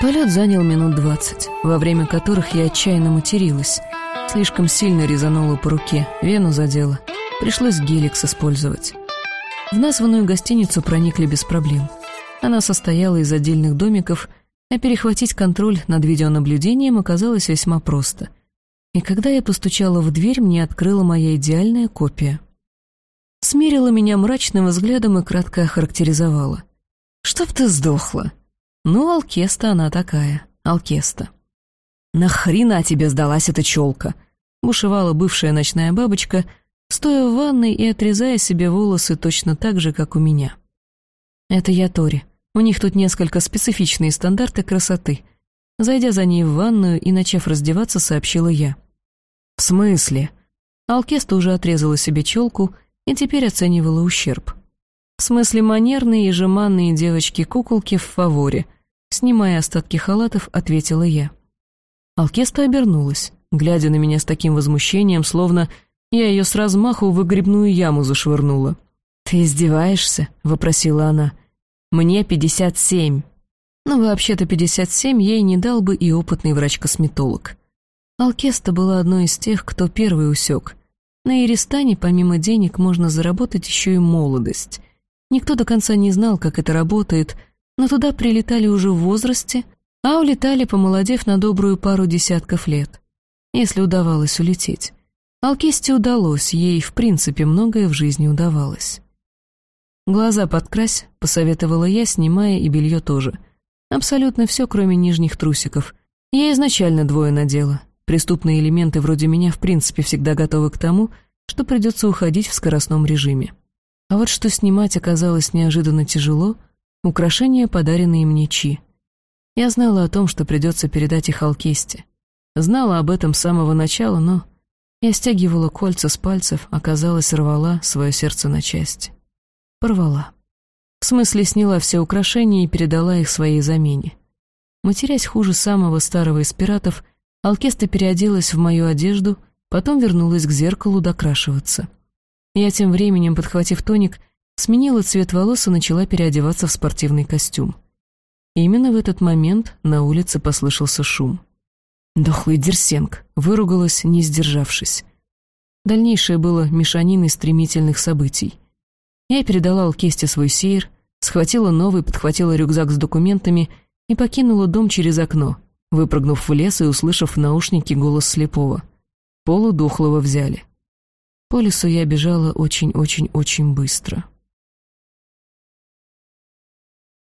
Полет занял минут двадцать, во время которых я отчаянно материлась. Слишком сильно резанула по руке, вену задела. Пришлось геликс использовать. В названную гостиницу проникли без проблем. Она состояла из отдельных домиков, а перехватить контроль над видеонаблюдением оказалось весьма просто. И когда я постучала в дверь, мне открыла моя идеальная копия. Смерила меня мрачным взглядом и кратко охарактеризовала. «Чтоб ты сдохла!» «Ну, Алкеста она такая, Алкеста». «Нахрена тебе сдалась эта челка?» — бушевала бывшая ночная бабочка — стоя в ванной и отрезая себе волосы точно так же, как у меня. Это я Тори. У них тут несколько специфичные стандарты красоты. Зайдя за ней в ванную и начав раздеваться, сообщила я. «В смысле?» Алкеста уже отрезала себе челку и теперь оценивала ущерб. В смысле манерные и жеманные девочки-куколки в фаворе. Снимая остатки халатов, ответила я. Алкеста обернулась, глядя на меня с таким возмущением, словно я ее с размаху в выгребную яму зашвырнула. «Ты издеваешься?» — вопросила она. «Мне пятьдесят семь». Ну, вообще-то пятьдесят семь ей не дал бы и опытный врач-косметолог. Алкеста была одной из тех, кто первый усек. На Иристане помимо денег можно заработать еще и молодость. Никто до конца не знал, как это работает, но туда прилетали уже в возрасте, а улетали, помолодев на добрую пару десятков лет, если удавалось улететь. Алкисте удалось, ей в принципе многое в жизни удавалось. «Глаза подкрась», — посоветовала я, снимая и белье тоже. Абсолютно все, кроме нижних трусиков. Я изначально двое надела. Преступные элементы вроде меня в принципе всегда готовы к тому, что придется уходить в скоростном режиме. А вот что снимать оказалось неожиданно тяжело — украшения, подаренные мне Чи. Я знала о том, что придется передать их Алкесте. Знала об этом с самого начала, но я стягивала кольца с пальцев, оказалось, рвала свое сердце на части. Порвала. В смысле, сняла все украшения и передала их своей замене. Матерясь хуже самого старого из пиратов, Алкеста переоделась в мою одежду, потом вернулась к зеркалу докрашиваться. Я тем временем, подхватив тоник, сменила цвет волос и начала переодеваться в спортивный костюм. именно в этот момент на улице послышался шум. Дохлый Дерсенг, выругалась, не сдержавшись. Дальнейшее было мешаниной стремительных событий. Я передала Алкесте свой сейр, схватила новый, подхватила рюкзак с документами и покинула дом через окно, выпрыгнув в лес и услышав в наушнике голос слепого. Полу дохлого взяли. По лесу я бежала очень-очень-очень быстро.